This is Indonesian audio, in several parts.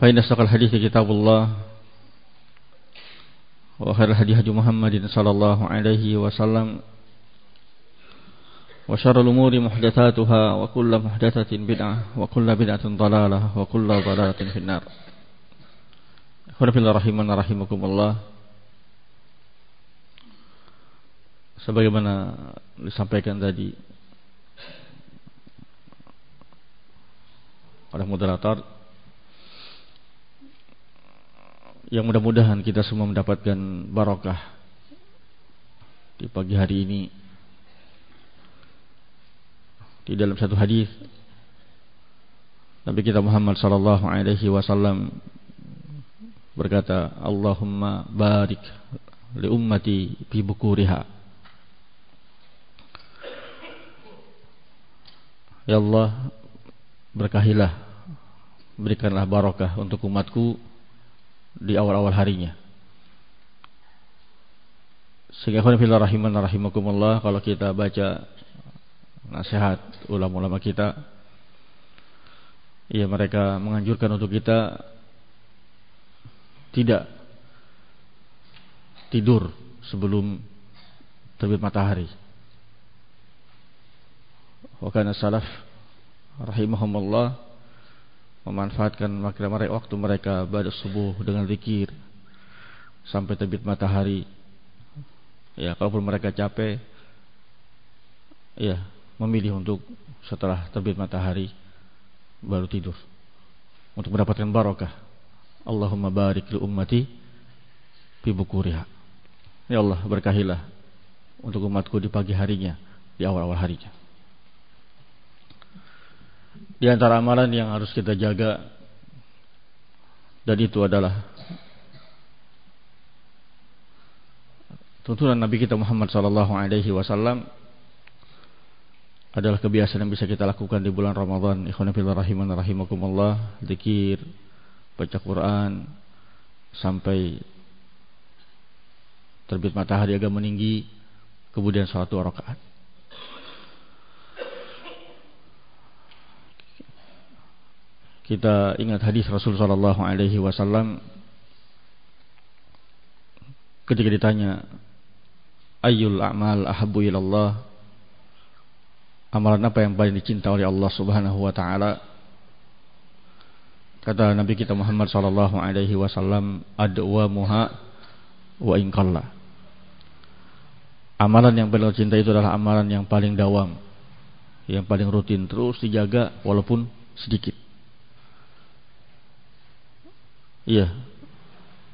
فإن أصدق الحديث كتاب الله وخير الهدي هدي محمد صلى الله عليه وسلم وشر الأمور محدثاتها وكل محدثة بدعة وكل بدعة ضلالة وكل ضلالة في النار Khonafillah rahiman rahimakumullah Sebagaimana disampaikan tadi oleh moderator yang mudah-mudahan kita semua mendapatkan barokah di pagi hari ini. Di dalam satu hadis Nabi kita Muhammad sallallahu alaihi wasallam berkata Allahumma barik li ummati fi bukuriha. Ya Allah berkahilah berikanlah barokah untuk umatku di awal-awal harinya. Sehingga rahiman rahimakumullah kalau kita baca nasihat ulama-ulama kita ya mereka menganjurkan untuk kita tidak tidur sebelum terbit matahari. Wa kana salaf rahimahumullah memanfaatkan waktu mereka pada subuh dengan zikir sampai terbit matahari. Ya, kalaupun mereka capek, ya memilih untuk setelah terbit matahari baru tidur untuk mendapatkan barokah. Allahumma barik li ummati fi bukuriha. Ya Allah, berkahilah untuk umatku di pagi harinya, di awal-awal harinya. Di antara amalan yang harus kita jaga dan itu adalah tuntunan Nabi kita Muhammad sallallahu alaihi wasallam adalah kebiasaan yang bisa kita lakukan di bulan Ramadan. Ikhwan fillah rahiman rahimakumullah, zikir, baca Quran sampai terbit matahari agak meninggi, kemudian salat dua rakaat. Kita ingat hadis Rasul sallallahu alaihi wasallam. Ketika ditanya ayyul a'mal ahabbu ilallah amalan apa yang paling dicinta oleh Allah Subhanahu wa taala? Kata Nabi kita Muhammad sallallahu alaihi wasallam adwa muha wa in amalan yang paling cinta itu adalah amalan yang paling dawam yang paling rutin terus dijaga walaupun sedikit Iya.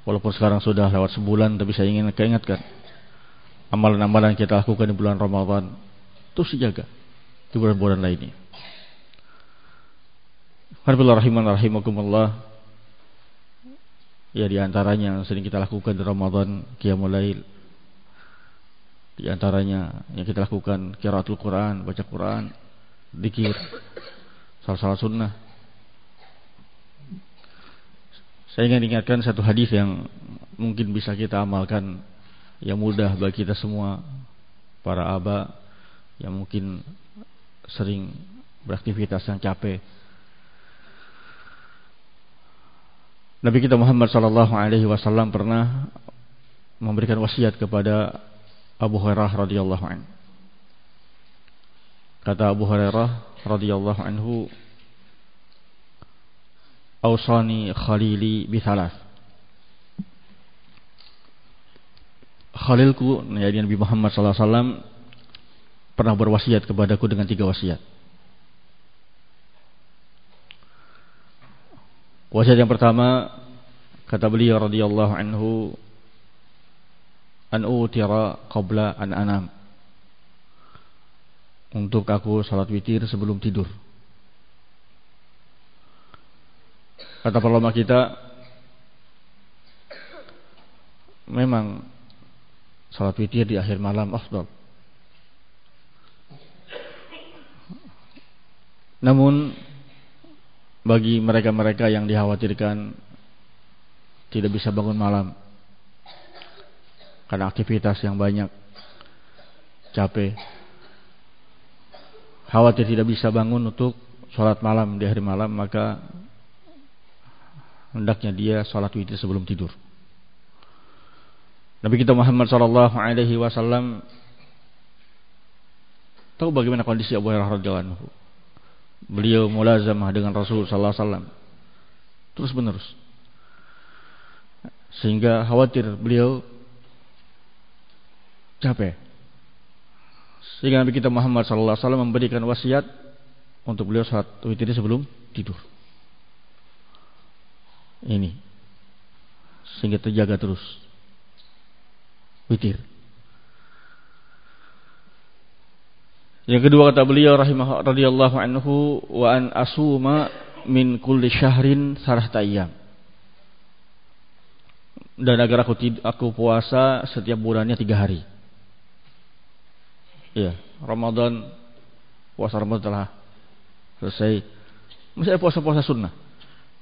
Walaupun sekarang sudah lewat sebulan tapi saya ingin keingatkan amalan-amalan kita lakukan di bulan Ramadan terus dijaga di bulan-bulan lainnya. Alhamdulillah rahiman rahimakumullah. Ya di antaranya yang sering kita lakukan di Ramadan qiyamul lail. Di antaranya yang kita lakukan qiraatul Quran, baca Quran, zikir, salat-salat sunnah Saya ingin ingatkan satu hadis yang mungkin bisa kita amalkan yang mudah bagi kita semua para aba yang mungkin sering beraktivitas yang capek. Nabi kita Muhammad sallallahu alaihi wasallam pernah memberikan wasiat kepada Abu Hurairah radhiyallahu anhu. Kata Abu Hurairah radhiyallahu anhu, Ausani khalili bithalas. Khalilku, yaitu Nabi Muhammad SAW pernah berwasiat kepadaku dengan tiga wasiat. Wasiat yang pertama kata beliau radhiyallahu anhu an utira qabla an anam. Untuk aku salat witir sebelum tidur. Kata ulama kita memang salat witir di akhir malam afdal. Namun bagi mereka-mereka yang dikhawatirkan tidak bisa bangun malam karena aktivitas yang banyak capek khawatir tidak bisa bangun untuk sholat malam di hari malam maka hendaknya dia salat witir sebelum tidur. Nabi kita Muhammad sallallahu alaihi wasallam tahu bagaimana kondisi Abu Hurairah radhiyallahu anhu. Beliau mulazamah dengan Rasul sallallahu alaihi wasallam terus menerus. Sehingga khawatir beliau capek. Sehingga Nabi kita Muhammad sallallahu alaihi wasallam memberikan wasiat untuk beliau saat witir sebelum tidur ini. Sehingga terjaga terus. Witir. Yang kedua kata beliau rahimah radhiyallahu anhu wa an asuma min kulli syahrin sarah tayyam dan agar aku aku puasa setiap bulannya tiga hari. Ya Ramadan puasa Ramadan telah selesai. Masih puasa-puasa sunnah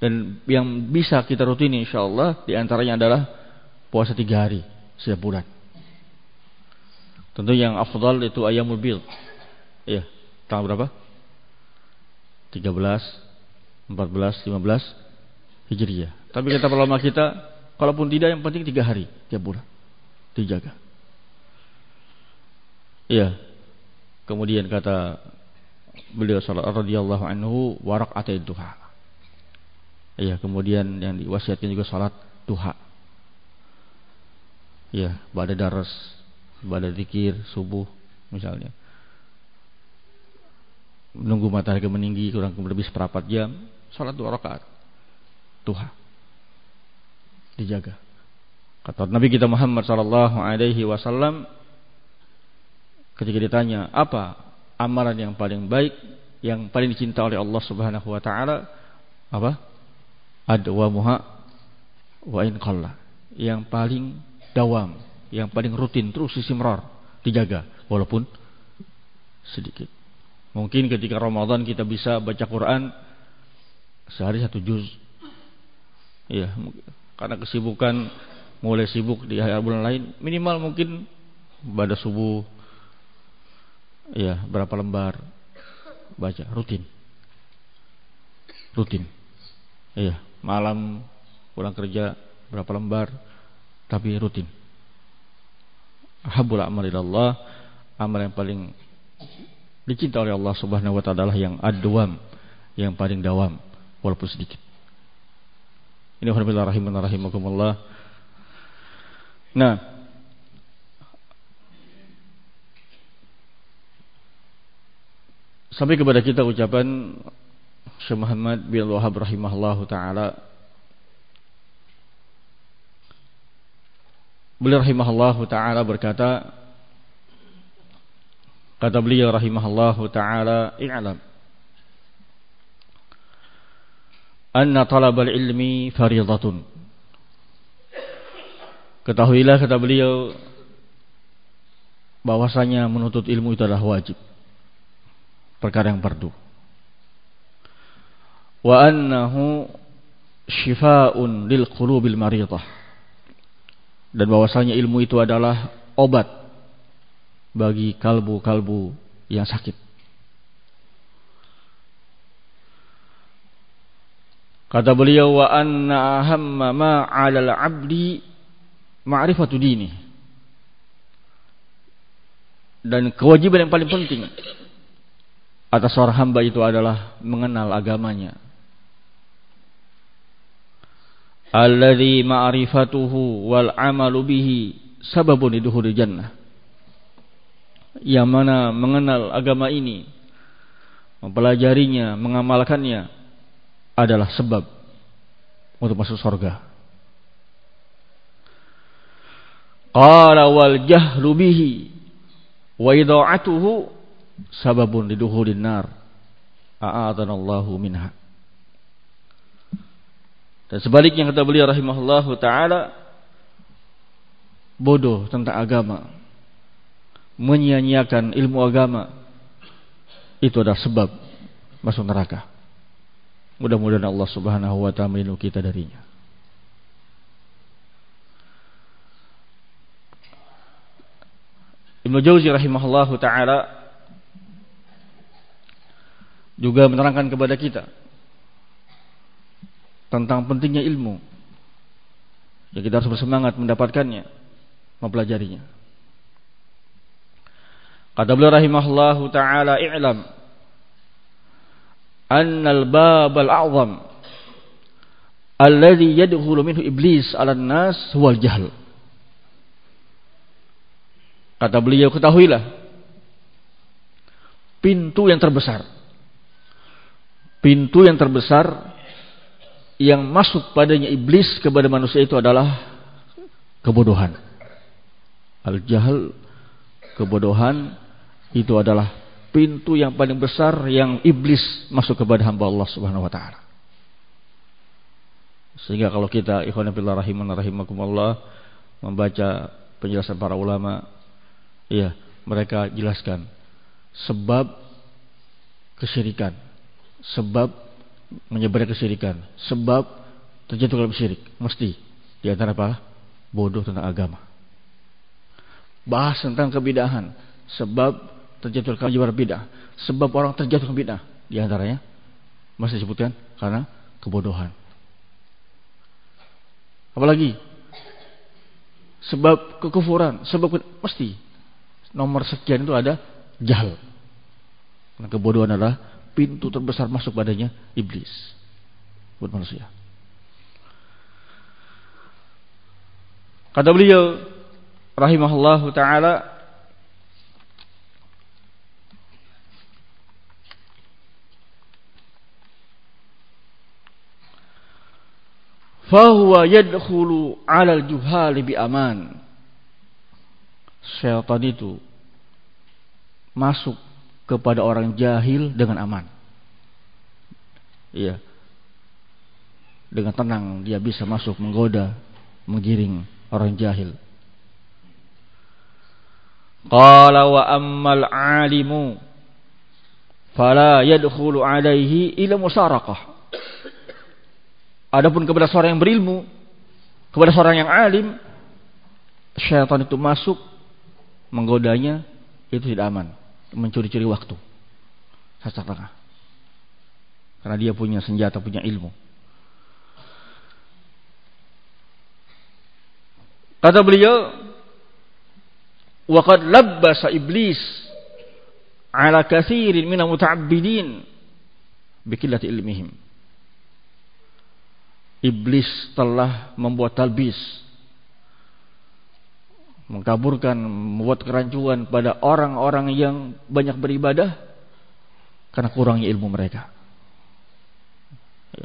dan yang bisa kita rutini insya Allah di antaranya adalah puasa tiga hari setiap bulan. Tentu yang afdal itu ayamul bil. Ya, tanggal berapa? 13, 14, 15 Hijriah. Tapi kata ulama kita, kalaupun tidak yang penting tiga hari tiap bulan dijaga. Iya. Kemudian kata beliau radhiyallahu anhu warak duha Ya, kemudian yang diwasiatkan juga salat duha. Ya, pada daras, pada zikir subuh misalnya. Menunggu matahari meninggi kurang lebih seperempat jam, salat dua rakaat. Duha. Dijaga. Kata Nabi kita Muhammad sallallahu alaihi wasallam ketika ditanya, "Apa amalan yang paling baik yang paling dicinta oleh Allah Subhanahu wa taala?" Apa? Adwamuha wa in qalla. Yang paling dawam, yang paling rutin terus isimrar, dijaga walaupun sedikit. Mungkin ketika Ramadan kita bisa baca Quran sehari satu juz. Ya, karena kesibukan mulai sibuk di hari bulan lain, minimal mungkin pada subuh ya berapa lembar baca rutin. Rutin. Iya malam pulang kerja berapa lembar tapi rutin. Habul amal Allah amal yang paling dicinta oleh Allah Subhanahu wa taala yang adwam yang paling dawam walaupun sedikit. Ini alhamdulillah rahiman rahimakumullah. Nah sampai kepada kita ucapan Syekh Muhammad bin Wahab rahimahullahu taala. Beliau rahimahullahu taala berkata kata beliau rahimahullahu taala i'lam anna talabal ilmi faridatun. Ketahuilah kata beliau bahwasanya menuntut ilmu itu adalah wajib perkara yang fardu wa annahu syifaun lil qulubil maridah. Dan bahwasanya ilmu itu adalah obat bagi kalbu-kalbu yang sakit. Kata beliau wa anna ahamma ma 'alal 'abdi ma'rifatu dini. Dan kewajiban yang paling penting atas seorang hamba itu adalah mengenal agamanya alladhi ma'rifatuhu wal amalu bihi. Sababun liduhuri jannah. Yang mana mengenal agama ini mempelajarinya mengamalkannya adalah sebab untuk masuk surga. Qala wal jahlu bihi wa idha'atuhu sababun liduhulin nar. A'adanallahu minha dan sebaliknya kata beliau rahimahullah taala bodoh tentang agama, menyia-nyiakan ilmu agama itu adalah sebab masuk neraka. Mudah-mudahan Allah Subhanahu wa taala melindungi kita darinya. Ibnu Jauzi rahimahullahu taala juga menerangkan kepada kita tentang pentingnya ilmu. Ya kita harus bersemangat mendapatkannya, mempelajarinya. Kata beliau rahimahullahu taala i'lam annal babal a'zam alladhi yadkhulu minhu iblis 'ala nas huwal jahl. Kata beliau ketahuilah pintu yang terbesar pintu yang terbesar yang masuk padanya iblis kepada manusia itu adalah kebodohan. Al-jahal kebodohan itu adalah pintu yang paling besar yang iblis masuk kepada hamba Allah Subhanahu wa taala. Sehingga kalau kita ikhwan fillah rahiman rahimakumullah membaca penjelasan para ulama, iya, mereka jelaskan sebab kesyirikan, sebab menyebarkan kesyirikan sebab terjatuh dalam syirik. Mesti. Di antara apa? Bodoh tentang agama. Bahas tentang kebidahan. Sebab terjatuh dalam menyebar bidah. Sebab orang terjatuh dalam bidah. Di antaranya mesti disebutkan karena kebodohan. Apalagi? Sebab kekufuran. Sebab mesti. Nomor sekian itu ada jahal. Karena kebodohan adalah pintu terbesar masuk padanya iblis buat manusia. Kata beliau rahimahullahu taala fahuwa yadkhulu 'ala al-juhali bi aman. Syaitan itu masuk kepada orang jahil dengan aman. Iya. Dengan tenang dia bisa masuk menggoda, menggiring orang jahil. Qala wa ammal alimu fala yadkhulu alaihi ila musaraqah. Adapun kepada seorang yang berilmu, kepada seorang yang alim, syaitan itu masuk menggodanya itu tidak aman mencuri-curi waktu. Sasak tengah. Karena dia punya senjata, punya ilmu. Kata beliau, "Waqad labbasa iblis ala katsirin min muta'abbidin bikillati ilmihim." Iblis telah membuat talbis mengkaburkan, membuat kerancuan pada orang-orang yang banyak beribadah karena kurangnya ilmu mereka.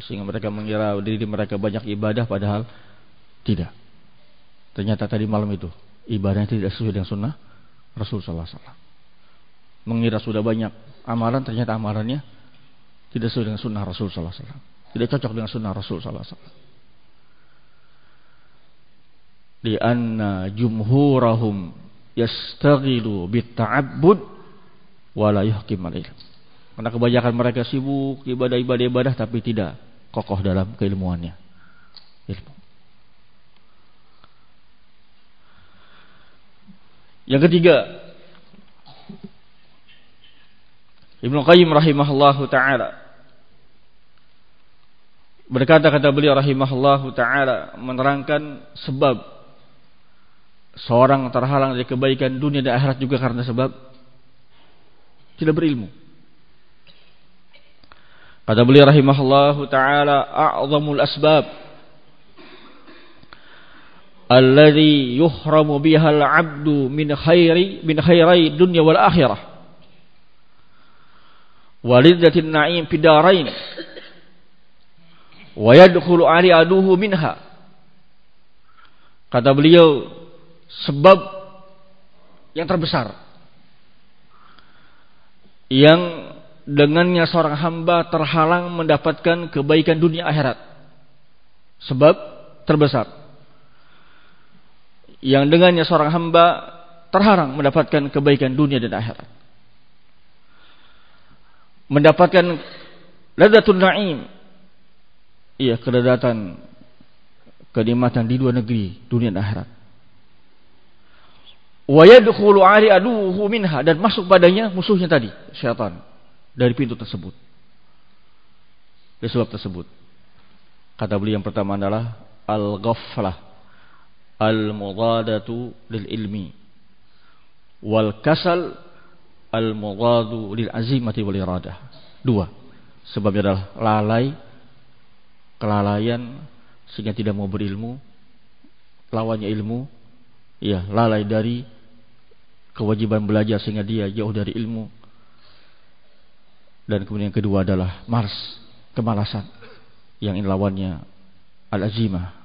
Sehingga mereka mengira diri mereka banyak ibadah padahal tidak. Ternyata tadi malam itu ibadahnya tidak sesuai dengan sunnah Rasul Sallallahu Alaihi. Mengira sudah banyak amalan ternyata amalannya tidak sesuai dengan sunnah Rasul Sallallahu Alaihi. Tidak cocok dengan sunnah Rasul Sallallahu Alaihi li anna jumhurahum yastaghilu bitta'abbud wa la yuhkim Karena kebanyakan mereka sibuk ibadah-ibadah ibadah tapi tidak kokoh dalam keilmuannya. ilmu. Yang ketiga, Ibnu Qayyim rahimahullahu taala berkata kata beliau rahimahullahu taala menerangkan sebab seorang terhalang dari kebaikan dunia dan akhirat juga karena sebab tidak berilmu. Kata beliau rahimahullahu taala a'zamul asbab alladhi yuhramu biha al-'abdu min khairi min khairai dunya wal akhirah. Walidatin na'im fi darain. Wa yadkhulu ali aduhu minha. Kata beliau sebab yang terbesar. Yang dengannya seorang hamba terhalang mendapatkan kebaikan dunia akhirat. Sebab terbesar. Yang dengannya seorang hamba terhalang mendapatkan kebaikan dunia dan akhirat. Mendapatkan ladatul na'im. Iya keledatan kenikmatan di dua negeri dunia dan akhirat wa ali aduhu minha dan masuk padanya musuhnya tadi syaitan dari pintu tersebut dari sebab tersebut kata beliau yang pertama adalah al-ghaflah al-mudadatu lil ilmi wal kasal al-mudadu lil azimati wal iradah. Dua. Sebabnya adalah lalai, kelalaian sehingga tidak mau berilmu, lawannya ilmu, ya lalai dari kewajiban belajar sehingga dia jauh dari ilmu. Dan kemudian yang kedua adalah mars, kemalasan yang ini lawannya al-azimah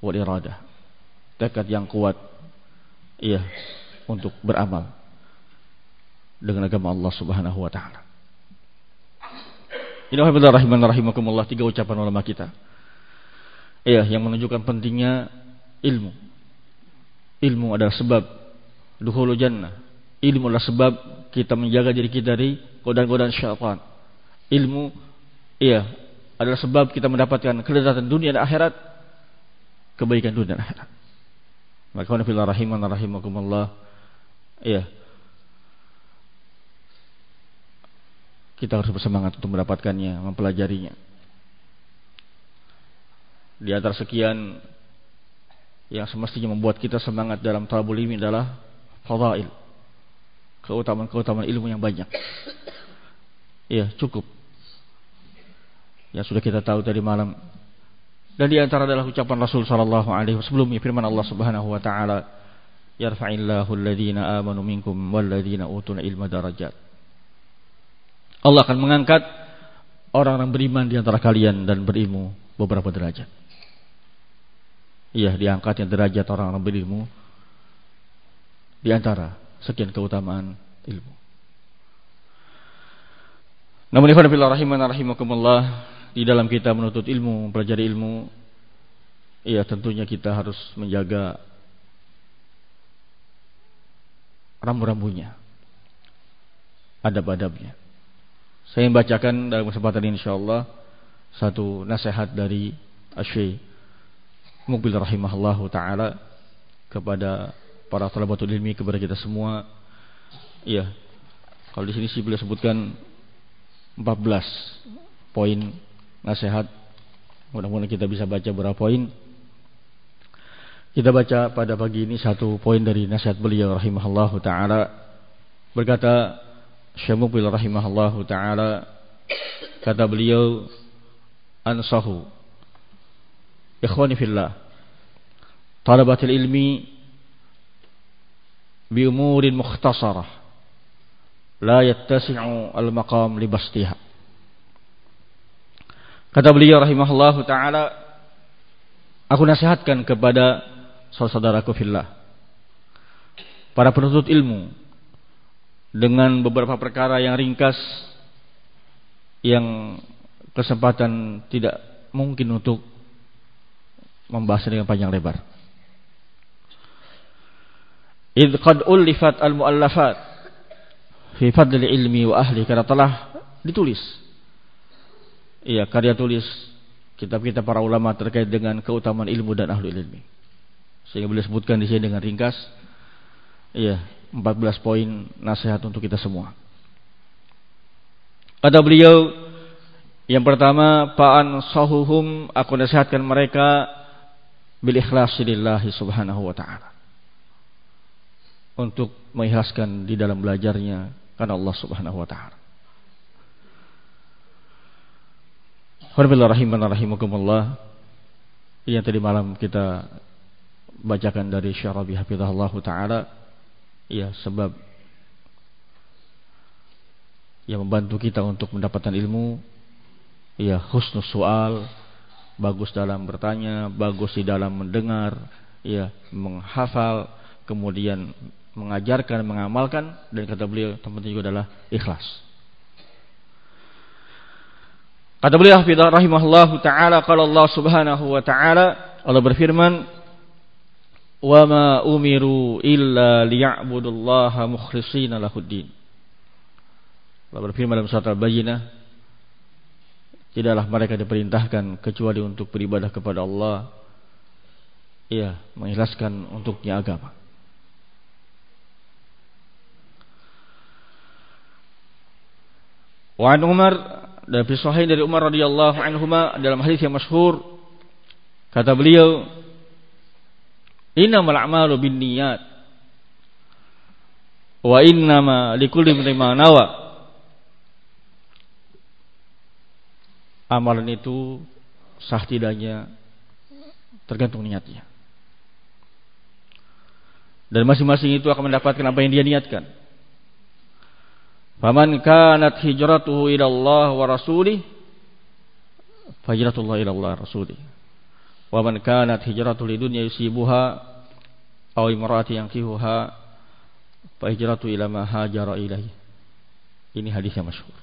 wal iradah. Tekad yang kuat. Iya, untuk beramal dengan agama Allah Subhanahu wa taala. Ini rahimah rahimakumullah tiga ucapan ulama kita. Iya, yang menunjukkan pentingnya ilmu. Ilmu adalah sebab dukhulul jannah. Ilmu adalah sebab kita menjaga diri kita dari godaan-godaan syaitan. Ilmu iya adalah sebab kita mendapatkan kelezatan dunia dan akhirat, kebaikan dunia dan akhirat. Maka rahimah rahimakumullah Iya. Kita harus bersemangat untuk mendapatkannya, mempelajarinya. Di antara sekian yang semestinya membuat kita semangat dalam talabul ilmi adalah fadail. Keutamaan-keutamaan ilmu yang banyak. Iya, cukup. Yang sudah kita tahu tadi malam. Dan di antara adalah ucapan Rasul sallallahu alaihi wasallam sebelumnya firman Allah Subhanahu wa taala yarfa'illahu alladhina amanu minkum walladhina utul ilma darajat. Allah akan mengangkat orang-orang beriman di antara kalian dan berilmu beberapa derajat. Iya, diangkatnya derajat orang-orang berilmu di antara sekian keutamaan ilmu. Namun ikhwan fillah rahimana rahimakumullah di dalam kita menuntut ilmu, mempelajari ilmu, iya tentunya kita harus menjaga rambu-rambunya. Adab-adabnya. Saya membacakan dalam kesempatan ini insyaallah satu nasihat dari Asy Mubil rahimahullah taala kepada para talabatul ilmi kepada kita semua. Iya. Kalau di sini sih beliau sebutkan 14 poin nasihat. Mudah-mudahan kita bisa baca beberapa poin kita baca pada pagi ini satu poin dari nasihat beliau rahimahullahu taala. Berkata Syekh rahimahullahu taala kata beliau ansahu ikhwani fillah talabatul ilmi bi umurin mukhtasarah la yattasi'u al maqam li bastiha kata beliau rahimahullahu taala aku nasihatkan kepada saudaraku fillah. Para penuntut ilmu dengan beberapa perkara yang ringkas yang kesempatan tidak mungkin untuk membahas dengan panjang lebar. Idh qad ulifat al-muallafat fi fadli ilmi wa ahli karena telah ditulis. Iya, karya tulis kitab-kitab para ulama terkait dengan keutamaan ilmu dan ahli ilmi. Sehingga beliau sebutkan di sini dengan ringkas. Iya, 14 poin nasihat untuk kita semua. Kata beliau, yang pertama, pa'an sahuhum aku nasihatkan mereka bil ikhlasi lillahi subhanahu wa ta'ala. Untuk mengikhlaskan di dalam belajarnya karena Allah subhanahu wa ta'ala. Alhamdulillah Yang tadi malam kita bacakan dari Syarabi Hafizahullah Ta'ala Ya sebab Yang membantu kita untuk mendapatkan ilmu Ya husnul soal Bagus dalam bertanya Bagus di dalam mendengar Ya menghafal Kemudian mengajarkan, mengamalkan Dan kata beliau teman juga adalah ikhlas. Kata beliau rahimahullah taala kalau Allah Subhanahu wa taala Allah berfirman wa ma umiru illa liya'budullaha mukhlishina lahuddin. Allah berfirman dalam surat Al-Bayyinah tidaklah mereka diperintahkan kecuali untuk beribadah kepada Allah. Iya mengikhlaskan untuknya agama. Wa Umar dan fi sahih dari Umar radhiyallahu anhu dalam hadis yang masyhur kata beliau innamal a'malu binniyat wa innama likulli imrin ma nawa amalan itu sah tidaknya tergantung niatnya dan masing-masing itu akan mendapatkan apa yang dia niatkan Faman kanat hijratuhu ila Allah wa rasulih fahijratullah ila Allah rasulih. Wa man kanat hijratuhu lidunya yusibuha aw imraati yankihuha fahijratu ila ma hajara ilahi. Ini hadis yang masyhur.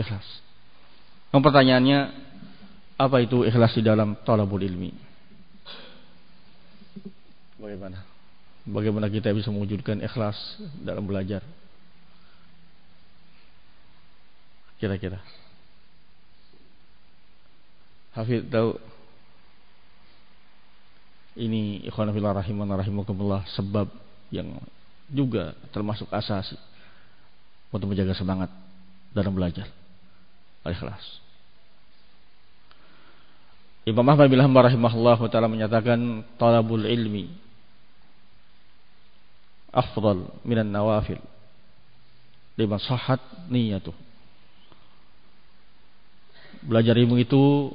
Ikhlas. Yang pertanyaannya apa itu ikhlas di dalam talabul ilmi? Bagaimana? Bagaimana kita bisa mewujudkan ikhlas dalam belajar? Kira-kira. Hafid tahu ini ikhwan fillah rahiman rahimakumullah sebab yang juga termasuk asasi untuk menjaga semangat dalam belajar. Al-ikhlas. Imam Ahmad bin Hanbal rahimahullah taala menyatakan talabul ilmi afdal minan nawafil liman sahhat niyatuh belajar ilmu itu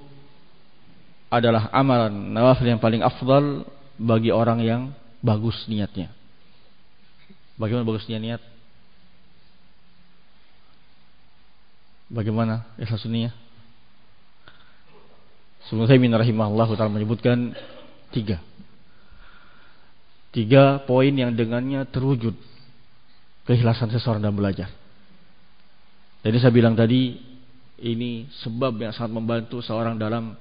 adalah amalan nawafil yang paling afdal bagi orang yang bagus niatnya. Bagaimana bagusnya niat? Bagaimana ikhlas niat? Sebelum saya minta rahimahullah taala menyebutkan tiga. Tiga poin yang dengannya terwujud keikhlasan seseorang dalam belajar. Jadi saya bilang tadi ini sebab yang sangat membantu seorang dalam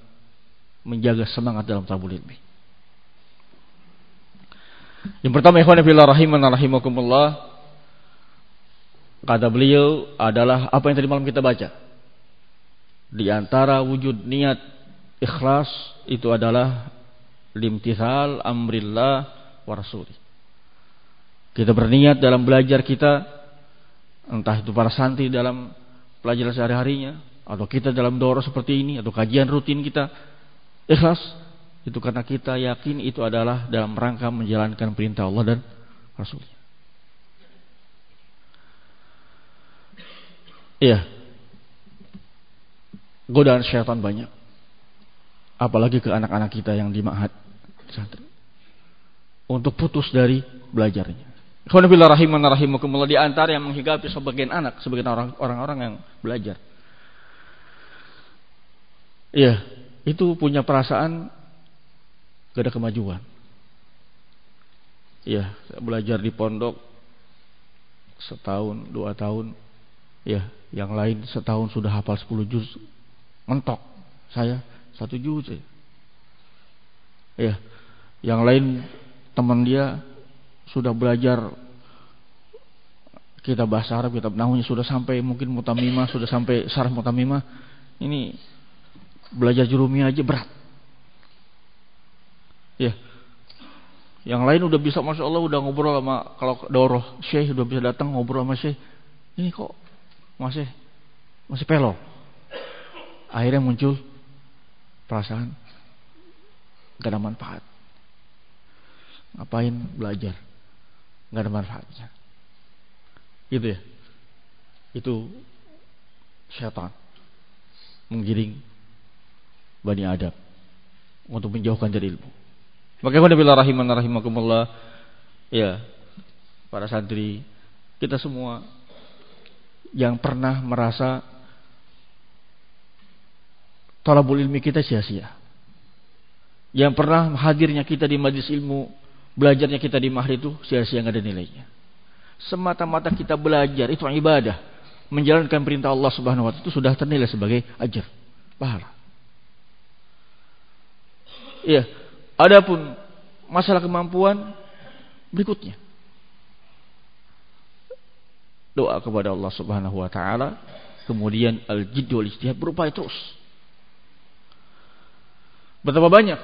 menjaga semangat dalam tabul ilmi. Yang pertama ikhwan fillah rahiman rahimakumullah kata beliau adalah apa yang tadi malam kita baca. Di antara wujud niat ikhlas itu adalah limtithal amrillah wa rasuli. Kita berniat dalam belajar kita entah itu para santri dalam pelajaran sehari-harinya atau kita dalam doro seperti ini atau kajian rutin kita ikhlas itu karena kita yakin itu adalah dalam rangka menjalankan perintah Allah dan Rasulnya. Iya. Godaan syaitan banyak. Apalagi ke anak-anak kita yang di ma'had Untuk putus dari belajarnya. Khonibillah rahiman rahimakumullah di antara yang menghigapi sebagian anak, sebagian orang-orang yang belajar. Iya, itu punya perasaan gak ada kemajuan. Iya, belajar di pondok setahun, dua tahun. Ya, yang lain setahun sudah hafal 10 juz. Mentok. Saya satu juz. Ya. ya, yang lain teman dia sudah belajar kita bahasa Arab, kita nahunya sudah sampai mungkin mutamimah, sudah sampai sarah mutamimah. Ini belajar jurumiyah aja berat. Ya. Yang lain udah bisa Masya Allah udah ngobrol sama kalau doroh Syekh udah bisa datang ngobrol sama Syekh. Ini kok masih masih pelo. Akhirnya muncul perasaan gak ada manfaat. Ngapain belajar? Gak ada manfaatnya. Gitu ya. Itu syaitan menggiring Bani Adam untuk menjauhkan dari ilmu. Bagaimana bila rahiman rahimakumullah ya para santri kita semua yang pernah merasa talabul ilmi kita sia-sia. Yang pernah hadirnya kita di majlis ilmu, belajarnya kita di mahli itu sia-sia nggak ada nilainya. Semata-mata kita belajar itu ibadah, menjalankan perintah Allah Subhanahu wa taala itu sudah ternilai sebagai ajar, pahala. Iya. Adapun masalah kemampuan berikutnya. Doa kepada Allah Subhanahu wa taala, kemudian al-jidd wal ijtihad berupaya terus. Betapa banyak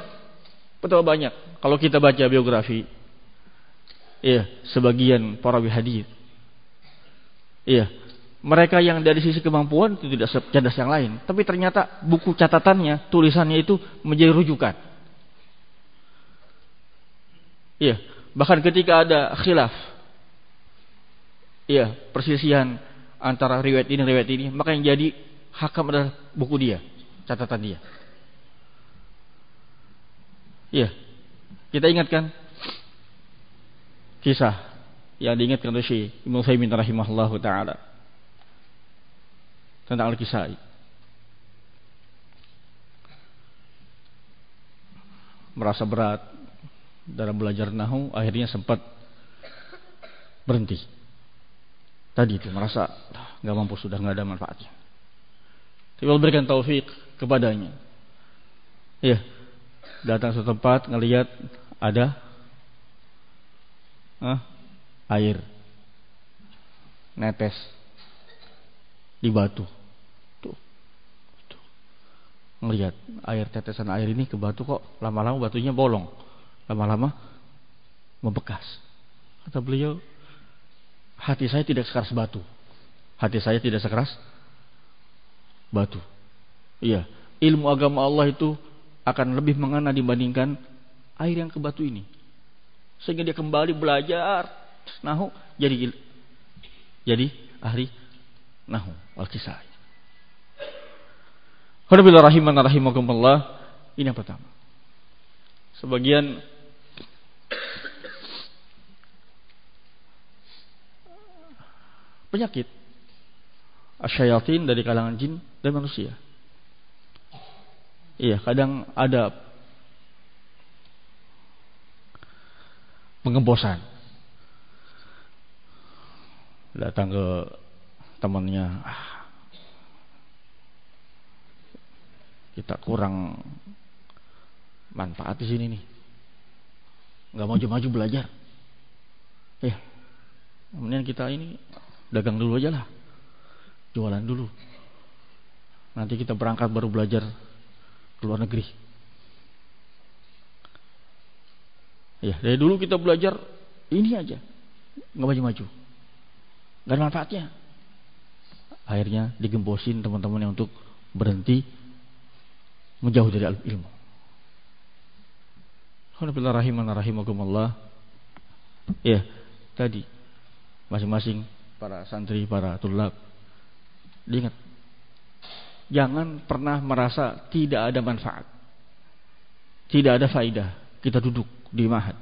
betapa banyak kalau kita baca biografi iya, sebagian para hadis. Iya, mereka yang dari sisi kemampuan itu tidak cerdas yang lain, tapi ternyata buku catatannya, tulisannya itu menjadi rujukan. Iya, bahkan ketika ada khilaf, iya, perselisihan antara riwayat ini riwayat ini, maka yang jadi hakam adalah buku dia, catatan dia. Iya, kita ingatkan kisah yang diingatkan oleh Syekh Ibnu Taimin rahimahullahu taala tentang Al-Kisai. Merasa berat dalam belajar nahu akhirnya sempat berhenti. Tadi itu merasa nggak mampu sudah nggak ada manfaatnya. Tapi Allah berikan taufik kepadanya. Ya, datang ke tempat ngelihat ada ah, air netes di batu. Tuh. Tuh. Ngelihat air tetesan air ini ke batu kok lama-lama batunya bolong lama-lama membekas. Kata beliau, hati saya tidak sekeras batu. Hati saya tidak sekeras batu. Iya, ilmu agama Allah itu akan lebih mengena dibandingkan air yang ke batu ini. Sehingga dia kembali belajar nahu jadi jadi ahli nahu wal kisah. Alhamdulillah rahiman rahimakumullah. Ini yang pertama. Sebagian penyakit asyayatin dari kalangan jin dan manusia. Iya, kadang ada pengembosan. Datang ke temannya, ah, kita kurang manfaat di sini nih. Gak maju-maju belajar. Ya, kemudian kita ini dagang dulu aja lah. Jualan dulu. Nanti kita berangkat baru belajar ke luar negeri. Ya dari dulu kita belajar ini aja. Nggak maju-maju. Nggak ada manfaatnya. Akhirnya digembosin teman-teman yang untuk berhenti menjauh dari ilmu. Alhamdulillah rahiman rahimakumullah. Ya tadi masing-masing para santri, para tulab. Diingat. Jangan pernah merasa tidak ada manfaat. Tidak ada faidah. Kita duduk di mahad.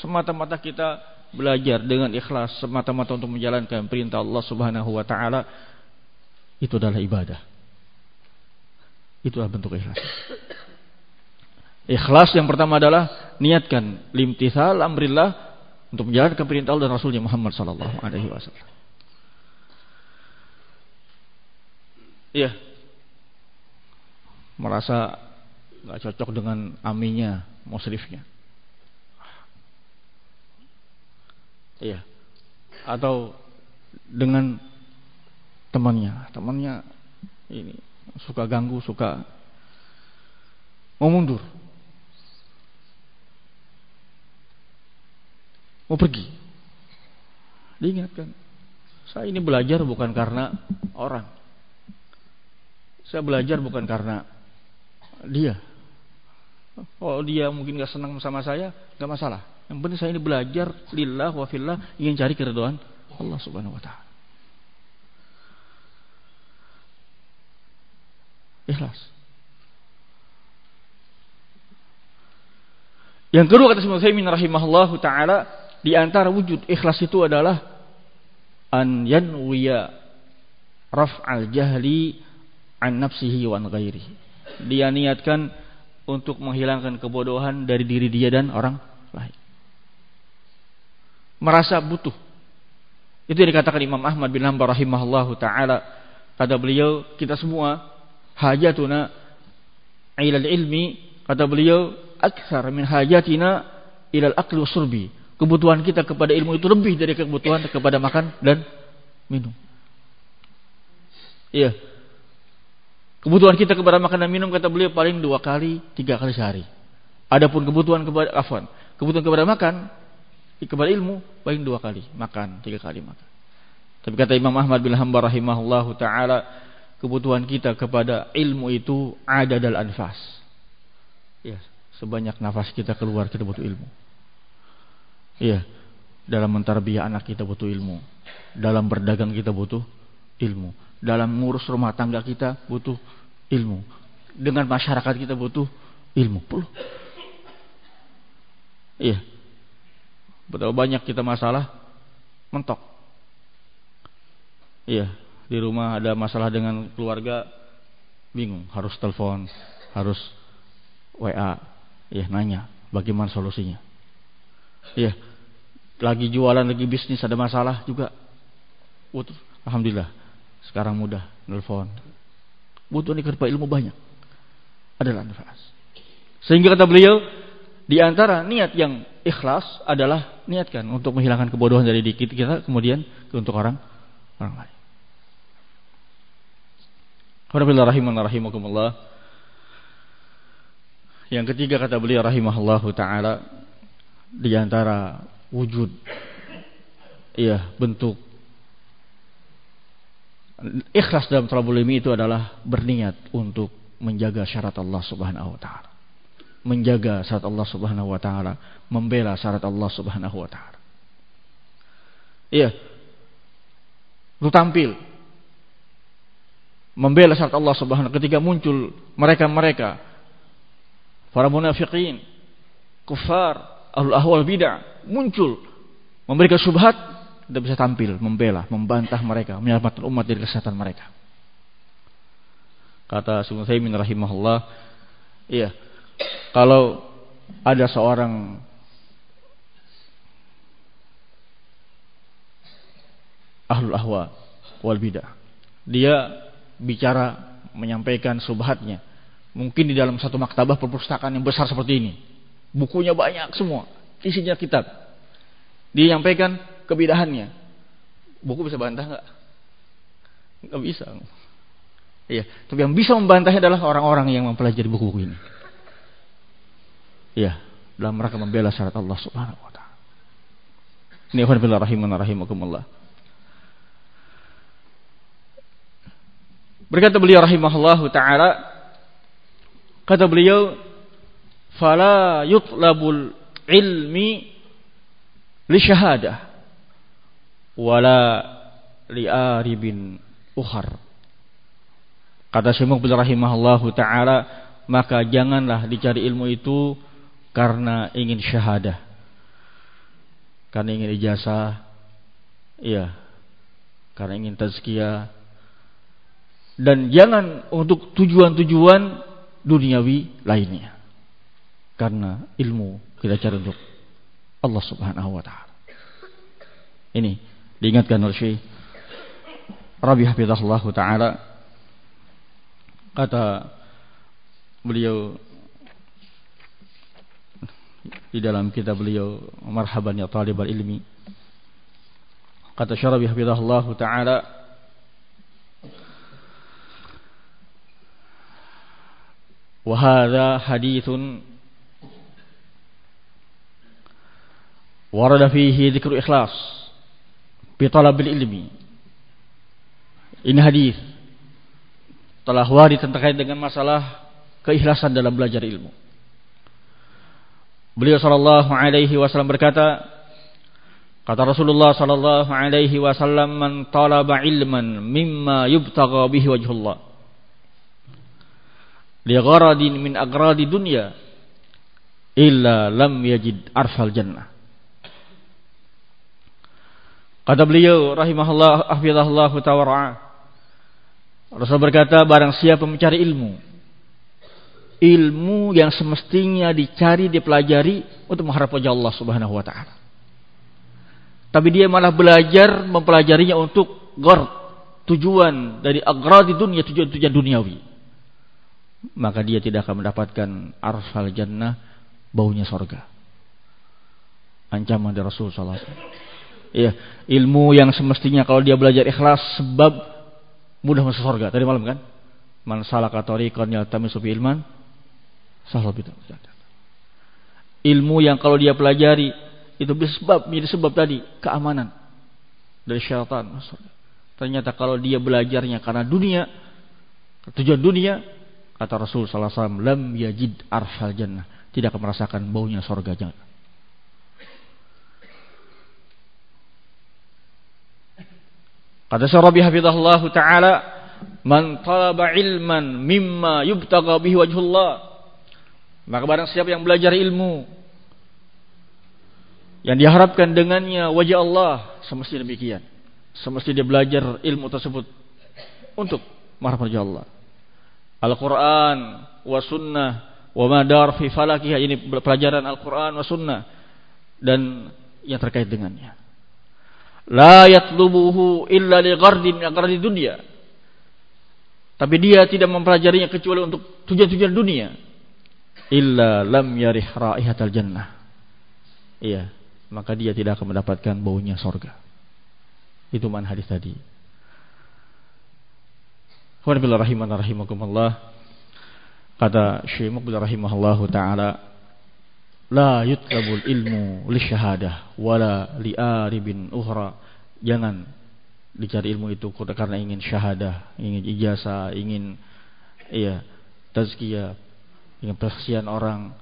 Semata-mata kita belajar dengan ikhlas. Semata-mata untuk menjalankan perintah Allah subhanahu wa ta'ala. Itu adalah ibadah. Itulah bentuk ikhlas. Ikhlas yang pertama adalah niatkan limtithal amrillah untuk menjalankan perintah Allah dan Rasulnya Muhammad sallallahu alaihi wasallam. Iya. Merasa nggak cocok dengan aminya, musrifnya. Iya. Atau dengan temannya, temannya ini suka ganggu, suka Mau mundur. Mau pergi. Diingatkan. Saya ini belajar bukan karena orang. Saya belajar bukan karena dia. Kalau dia mungkin gak senang sama saya, gak masalah. Yang penting saya ini belajar lillah wa fillah ingin cari keridhaan Allah Subhanahu wa taala. Ikhlas. Yang kedua kata Syaikhul Utsaimin rahimahullahu taala di antara wujud ikhlas itu adalah an yanwiya raf'al jahli an nafsihi wa an ghairihi. Dia niatkan untuk menghilangkan kebodohan dari diri dia dan orang lain. Merasa butuh. Itu yang dikatakan Imam Ahmad bin Hanbal rahimahullahu taala. Kata beliau, kita semua hajatuna ilal ilmi, kata beliau, akthar min hajatina ilal akli surbi. Kebutuhan kita kepada ilmu itu lebih dari kebutuhan kepada makan dan minum. Iya. Kebutuhan kita kepada makan dan minum kata beliau paling dua kali, tiga kali sehari. Adapun kebutuhan kepada afwan, kebutuhan kepada makan, kepada ilmu paling dua kali makan, tiga kali makan. Tapi kata Imam Ahmad bin Hanbal rahimahullahu taala, kebutuhan kita kepada ilmu itu ada dalam anfas. Ya, sebanyak nafas kita keluar kita butuh ilmu. Iya, dalam mentarbiyah anak kita butuh ilmu. Dalam berdagang kita butuh ilmu. Dalam ngurus rumah tangga kita butuh ilmu. Dengan masyarakat kita butuh ilmu. Perlu. Iya. Betapa banyak kita masalah mentok. Iya, di rumah ada masalah dengan keluarga bingung, harus telepon, harus WA, ya nanya bagaimana solusinya. Iya. Lagi jualan, lagi bisnis ada masalah juga. Alhamdulillah. Sekarang mudah nelfon, butuh nikah ilmu banyak adalah nafas. Sehingga kata beliau, di antara niat yang ikhlas adalah niatkan untuk menghilangkan kebodohan dari diri kita kemudian untuk orang orang lain. Rahimakumullah. Yang ketiga kata beliau rahimahullah taala di antara wujud iya bentuk Ikhlas dalam talabul ilmi itu adalah berniat untuk menjaga syarat Allah Subhanahu wa taala. Menjaga syarat Allah Subhanahu wa taala, membela syarat Allah Subhanahu wa taala. Iya. Lu tampil membela syarat Allah Subhanahu ketika muncul mereka-mereka para munafikin, kufar, ahlul ahwal bidah muncul memberikan subhat tidak bisa tampil membela, membantah mereka, menyelamatkan umat dari kesesatan mereka. Kata Syaikhul Utsaimin rahimahullah, iya, kalau ada seorang ahlul ahwa wal bidah, dia bicara menyampaikan subhatnya. Mungkin di dalam satu maktabah perpustakaan yang besar seperti ini. Bukunya banyak semua, isinya kitab. Dia nyampaikan kebidahannya. Buku bisa bantah nggak? Nggak bisa. Iya, tapi yang bisa membantahnya adalah orang-orang yang mempelajari buku-buku ini. Iya, dalam rangka membela syarat Allah Subhanahu wa taala. Ini ikhwan rahiman rahimakumullah. Berkata beliau rahimahullahu taala kata beliau fala yutlabul ilmi li syahadah wala li'aribin ukhar. Kata Syekh Mubil rahimahullahu taala, maka janganlah dicari ilmu itu karena ingin syahadah. Karena ingin ijazah, iya. Karena ingin tazkiyah. Dan jangan untuk tujuan-tujuan duniawi lainnya. Karena ilmu kita cari untuk Allah Subhanahu wa taala. Ini diingatkan oleh Syekh Rabi Hafizahullah Ta'ala kata beliau di dalam kitab beliau marhaban ya talibal ilmi kata Syarabi Hafizahullah Ta'ala وهذا حديث ورد فيه ذكر إخلاص bitalabil ilmi. Ini hadis telah waris terkait dengan masalah keikhlasan dalam belajar ilmu. Beliau sallallahu alaihi wasallam berkata, kata Rasulullah sallallahu alaihi wasallam, "Man talaba ilman mimma yubtagha bihi wajhullah li min agradi dunya illa lam yajid arfal jannah." Kata beliau rahimahullah ahfizahullah ta'ala Rasul berkata barang siapa mencari ilmu ilmu yang semestinya dicari dipelajari untuk mengharap wajah Allah Subhanahu wa taala. Tapi dia malah belajar mempelajarinya untuk gord tujuan dari agrad dunia tujuan-tujuan duniawi. Maka dia tidak akan mendapatkan arfal jannah baunya sorga. Ancaman dari Rasul sallallahu alaihi wasallam. Ya, ilmu yang semestinya kalau dia belajar ikhlas sebab mudah masuk surga. Tadi malam kan? Man salaka tariqan yaltamisu fi ilman Ilmu yang kalau dia pelajari itu bisa sebab menjadi sebab tadi keamanan dari syaitan. Ternyata kalau dia belajarnya karena dunia, tujuan dunia, kata Rasul sallallahu alaihi wasallam, lam yajid arfal jannah, tidak akan merasakan baunya surga jangan. Kata Syarabi hafizahullah taala, "Man talaba ilman mimma yubtaga bihi wajhullah." Maka barang siapa yang belajar ilmu yang diharapkan dengannya wajah Allah, semestinya demikian. Semestinya dia belajar ilmu tersebut untuk mengharap Allah. Al-Quran wa sunnah wa madar fi falakiha ini pelajaran Al-Quran wa sunnah dan yang terkait dengannya la yatlubuhu illa li ghardin aghradi dunia tapi dia tidak mempelajarinya kecuali untuk tujuan-tujuan dunia. Illa lam yarih raihatal jannah. Iya maka dia tidak akan mendapatkan baunya sorga. Itu man hadis tadi. Rahiman rahimakumullah. Kata Syekh Muqbil rahimahullahu taala la yutlabul ilmu li syahadah wala li aribin uhra jangan dicari ilmu itu karena ingin syahadah ingin ijazah ingin iya tazkiyah ingin persian orang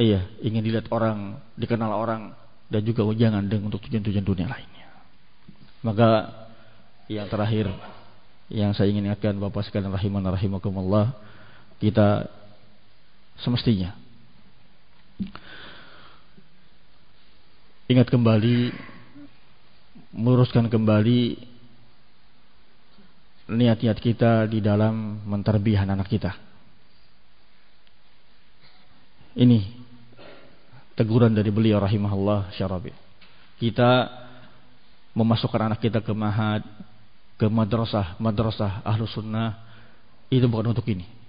iya ingin dilihat orang dikenal orang dan juga jangan dengan untuk tujuan-tujuan dunia lainnya. Maka yang terakhir yang saya ingin ingatkan Bapak sekalian rahiman rahimakumullah kita semestinya ingat kembali meluruskan kembali niat-niat kita di dalam menterbihan anak kita. Ini teguran dari beliau rahimahullah syarabi. Kita memasukkan anak kita ke mahad, ke madrasah, madrasah ahlu sunnah itu bukan untuk ini.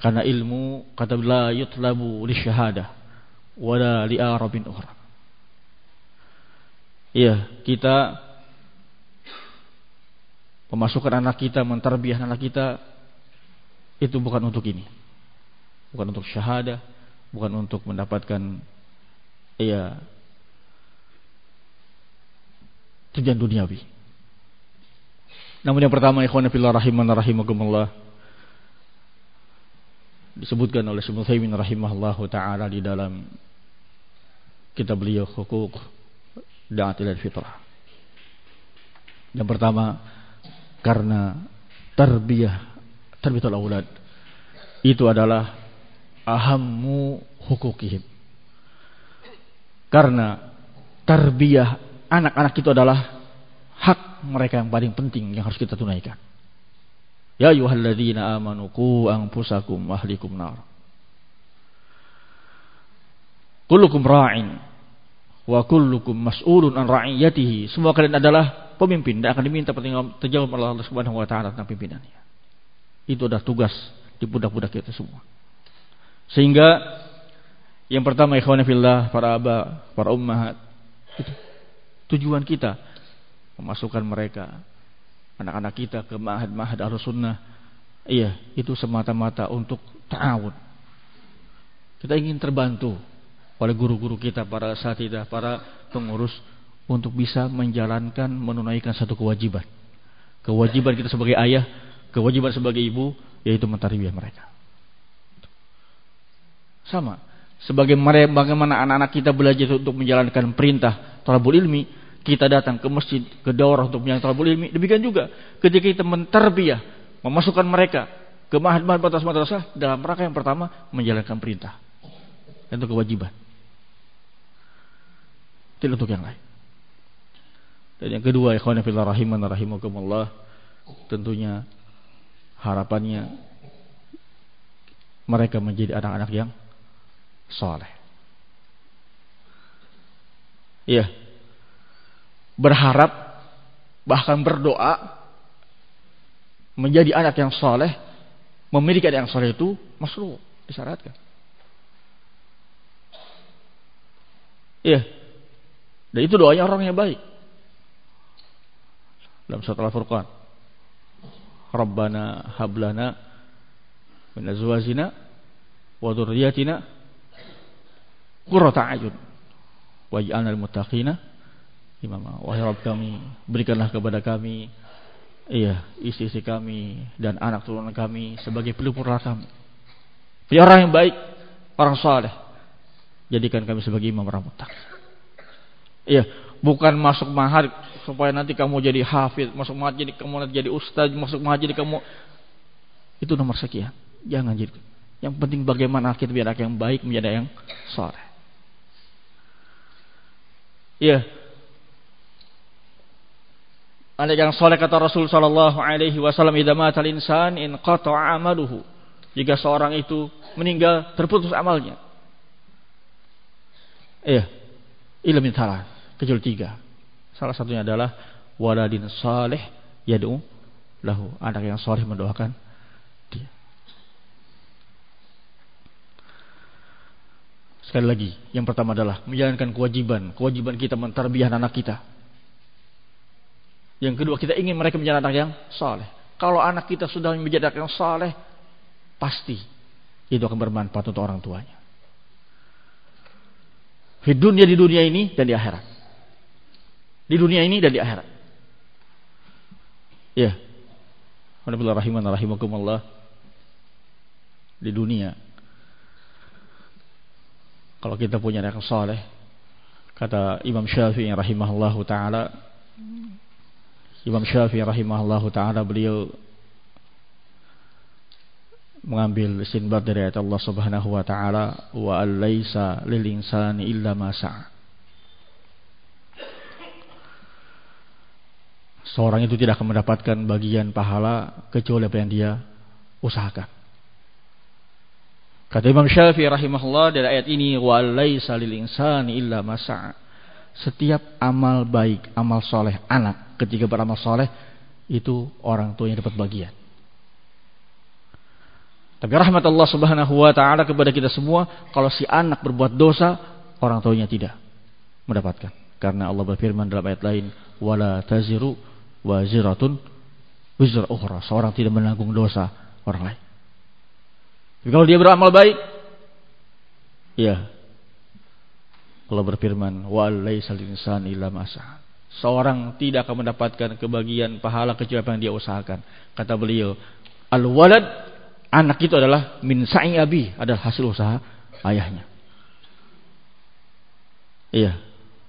Karena ilmu kata la yutlabu li syahadah wala li arabin ukhra. Iya, kita memasukkan anak kita, menterbiah anak kita itu bukan untuk ini. Bukan untuk syahadah, bukan untuk mendapatkan iya tujuan duniawi. Namun yang pertama ikhwan fillah rahiman rahimakumullah disebutkan oleh Syekh Utsaimin rahimahullahu taala di dalam kitab beliau Hukuk Da'atil Fitrah. Yang pertama karena tarbiyah tarbiyatul aulad itu adalah ahammu hukukihim. Karena tarbiyah anak-anak itu adalah hak mereka yang paling penting yang harus kita tunaikan. Ya ayyuhalladzina amanu qu anfusakum wa ahlikum nar. Kullukum ra'in wa kullukum mas'ulun an ra'iyatihi. Semua kalian adalah pemimpin dan akan diminta pertanggungjawab oleh Allah Subhanahu wa taala tentang pimpinannya. Itu adalah tugas di budak-budak kita semua. Sehingga yang pertama ikhwan fillah, para aba, para ummahat, tujuan kita memasukkan mereka anak-anak kita ke mahad-mahad al sunnah iya itu semata-mata untuk ta'awun. Kita ingin terbantu oleh guru-guru kita, para asatidah, para pengurus untuk bisa menjalankan, menunaikan satu kewajiban. Kewajiban kita sebagai ayah, kewajiban sebagai ibu, yaitu mentarbiyah mereka. Sama. Sebagaimana anak-anak kita belajar untuk menjalankan perintah talabul ilmi, kita datang ke masjid, ke daurah untuk menjalankan talabul ilmi. Demikian juga ketika kita mentarbiyah, memasukkan mereka ke mahad-mahad batas madrasah dalam rangka yang pertama menjalankan perintah. Itu kewajiban. Tidak untuk yang lain. Dan yang kedua, ikhwan fillah rahiman rahimakumullah, tentunya harapannya mereka menjadi anak-anak yang soleh. Iya. Berharap bahkan berdoa menjadi anak yang soleh, memiliki anak yang soleh itu masuk disyaratkan. Iya. Dan itu doanya orang yang baik dalam surat Al-Furqan. Rabbana hablana min azwajina wa dhurriyyatina qurrata a'yun waj'alna lil muttaqina imama. Wahai Rabb kami, berikanlah kepada kami iya, istri-istri kami dan anak turunan kami sebagai pelipur kami. Pilih orang yang baik, orang saleh. Jadikan kami sebagai imam muttaqin. Iya, bukan masuk mahar supaya nanti kamu jadi hafid, masuk mahad jadi kamu nanti jadi ustaz, masuk mahad jadi kamu itu nomor sekian. Jangan jadi. Yang penting bagaimana kita biar yang baik menjadi yang soleh. Iya. Ada yang soleh kata Rasul Shallallahu Alaihi Wasallam, "Idza matal insan in qata'a amaluhu." Jika seorang itu meninggal terputus amalnya. Iya. Ilmu salah, kecuali tiga. Salah satunya adalah waladin saleh yad'u lahu. Anak yang saleh mendoakan. Sekali lagi, yang pertama adalah menjalankan kewajiban, kewajiban kita mentarbiah anak kita. Yang kedua, kita ingin mereka menjadi anak yang saleh. Kalau anak kita sudah menjadi anak yang saleh, pasti itu akan bermanfaat untuk orang tuanya. Di dunia di dunia ini dan di akhirat. Di dunia ini dan di akhirat. Ya. Alhamdulillah rahiman rahimakumullah. Di dunia. Kalau kita punya anak saleh, kata Imam Syafi'i rahimahullah taala Imam Syafi'i rahimahullah taala beliau mengambil sinbad dari ayat Allah Subhanahu wa taala wa alaysa lil insani illa ma seorang itu tidak akan mendapatkan bagian pahala kecuali apa yang dia usahakan. Kata Imam Syafi'i rahimahullah dari ayat ini wa laisa lil insani illa masa. Setiap amal baik, amal soleh anak ketika beramal soleh itu orang tua yang dapat bagian. Tapi rahmat Allah Subhanahu wa taala kepada kita semua kalau si anak berbuat dosa orang tuanya tidak mendapatkan. Karena Allah berfirman dalam ayat lain wala taziru waziratun wizra ukhra. Seorang tidak menanggung dosa orang lain. Tapi kalau dia beramal baik, ya. Allah berfirman, "Wa insan illa masa." Seorang tidak akan mendapatkan kebagian pahala kecuali yang dia usahakan. Kata beliau, "Al-walad anak itu adalah min sa'i abi, adalah hasil usaha ayahnya." Iya,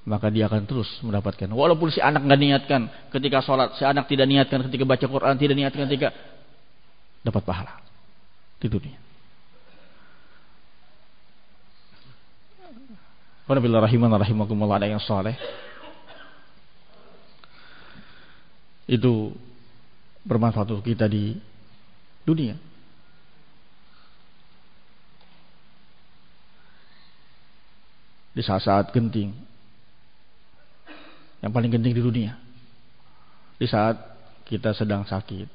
maka dia akan terus mendapatkan. Walaupun si anak nggak niatkan ketika sholat, si anak tidak niatkan ketika baca Quran, tidak niatkan ketika dapat pahala di dunia. Rahiman rahimakumullah ada yang soleh itu bermanfaat untuk kita di dunia. Di saat-saat genting, yang paling genting di dunia. Di saat kita sedang sakit.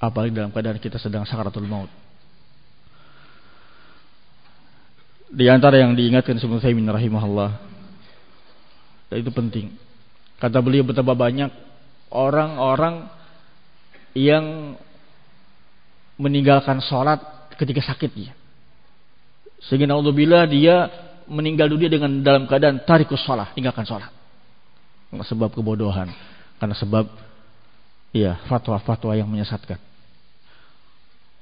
Apalagi dalam keadaan kita sedang sakaratul maut. Di antara yang diingatkan sebelum saya rahimahullah. Dan itu penting. Kata beliau betapa banyak orang-orang yang meninggalkan sholat ketika sakit dia. Sehingga naudzubillah dia meninggal dunia dengan dalam keadaan tarikus sholat, tinggalkan sholat. Karena sebab kebodohan, karena sebab ya fatwa-fatwa yang menyesatkan.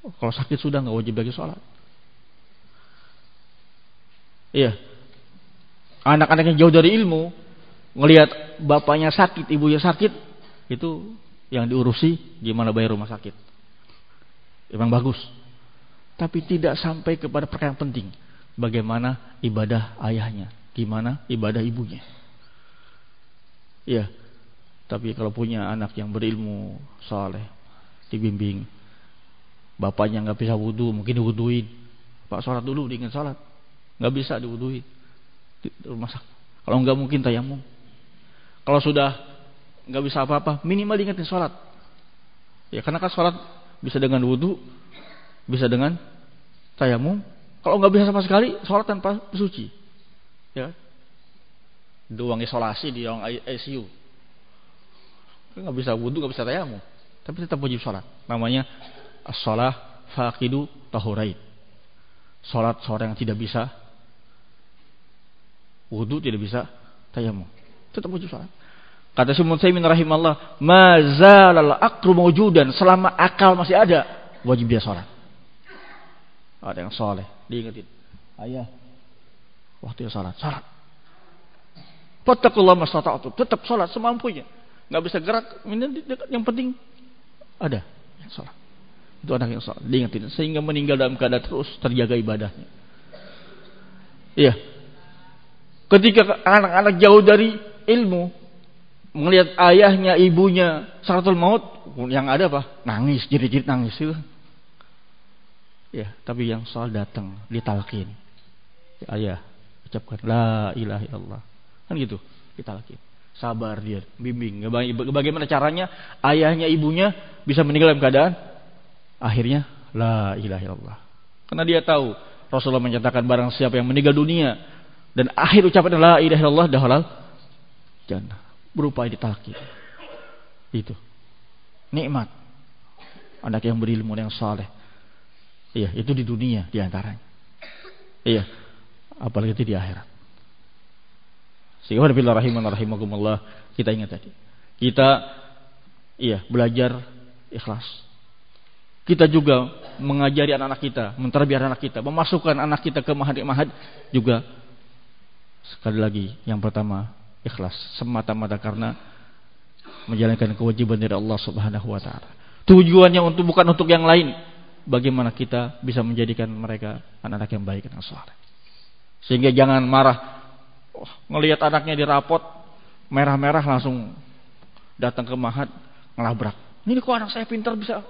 Kalau sakit sudah nggak wajib lagi sholat. Iya. Anak-anak yang jauh dari ilmu, ngelihat bapaknya sakit, ibunya sakit, itu yang diurusi gimana bayar rumah sakit. Memang bagus. Tapi tidak sampai kepada perkara yang penting. Bagaimana ibadah ayahnya, gimana ibadah ibunya. Iya. Tapi kalau punya anak yang berilmu, soleh, dibimbing, bapaknya nggak bisa wudhu, mungkin diwuduin. Pak sholat dulu, diingin sholat nggak bisa diwudui di rumah sakit. Kalau nggak mungkin tayamum. Kalau sudah nggak bisa apa-apa, minimal diingetin sholat. Ya karena kan sholat bisa dengan wudhu, bisa dengan tayamum. Kalau nggak bisa sama sekali, sholat tanpa suci. Ya, doang isolasi di ruang ICU. Nggak bisa wudhu, nggak bisa tayamum, tapi tetap wajib sholat. Namanya as-sholah faqidu tahurain. Sholat seorang yang tidak bisa Wudhu tidak bisa tayamum. Tetap wajib salat. Kata Syaikhul Utsaimin rahimahullah, "Mazalal aqru mawjudan selama akal masih ada, wajib dia salat." Ada yang soleh, diingetin. Ayah, waktu salat, salat. Fattakullah mastata'tu, tetap salat semampunya. Enggak bisa gerak, yang penting ada yang salat. Itu anak yang salat, diingetin sehingga meninggal dalam keadaan terus terjaga ibadahnya. Iya, Ketika anak-anak jauh dari ilmu, melihat ayahnya, ibunya, saratul maut, yang ada apa? Nangis, jerit-jerit nangis itu. Ya, tapi yang soal datang ditalkin. Ya, ayah, ucapkan la ilaha illallah. Kan gitu, ditalkin. Sabar dia, bimbing. Bagaimana caranya ayahnya, ibunya bisa meninggal dalam keadaan akhirnya la ilaha illallah. Karena dia tahu Rasulullah menyatakan barang siapa yang meninggal dunia dan akhir ucapan la ilaha illallah dahalal jannah. Berupa ditalkin. Itu. Nikmat. Anak yang berilmu yang saleh. Iya, itu di dunia di antaranya. Iya. Apalagi itu di akhirat. Sehingga bila rahiman rahimakumullah kita ingat tadi. Kita iya belajar ikhlas. Kita juga mengajari anak-anak kita, menterbiar anak kita, memasukkan anak kita ke mahad-mahad juga Sekali lagi, yang pertama ikhlas semata-mata karena menjalankan kewajiban dari Allah Subhanahu wa taala. Tujuannya untuk bukan untuk yang lain. Bagaimana kita bisa menjadikan mereka anak-anak yang baik dan saleh. Sehingga jangan marah oh, ngelihat anaknya dirapot merah-merah langsung datang ke mahat ngelabrak. Ini kok anak saya pintar bisa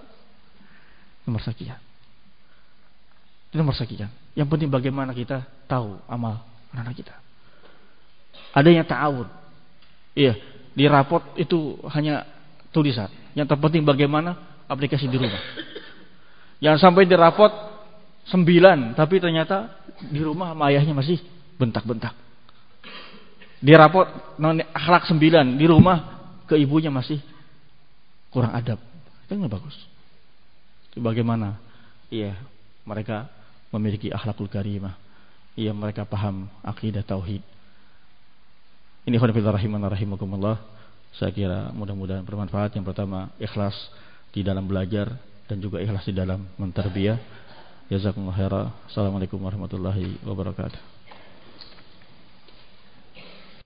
nomor sekian. Ini nomor sekian. Yang penting bagaimana kita tahu amal anak-anak kita adanya ta'awun. Iya, di rapot itu hanya tulisan. Yang terpenting bagaimana aplikasi di rumah. Yang sampai di rapot sembilan, tapi ternyata di rumah sama ayahnya masih bentak-bentak. Di rapot akhlak sembilan, di rumah ke ibunya masih kurang adab. Itu nggak bagus. Bagaimana? Iya, mereka memiliki akhlakul karimah. Iya, mereka paham akidah tauhid. Ini khonifillah rahimah rahimakumullah. Saya kira mudah-mudahan bermanfaat. Yang pertama, ikhlas di dalam belajar dan juga ikhlas di dalam menterbiah. Jazakumullah khairan. Assalamualaikum warahmatullahi wabarakatuh.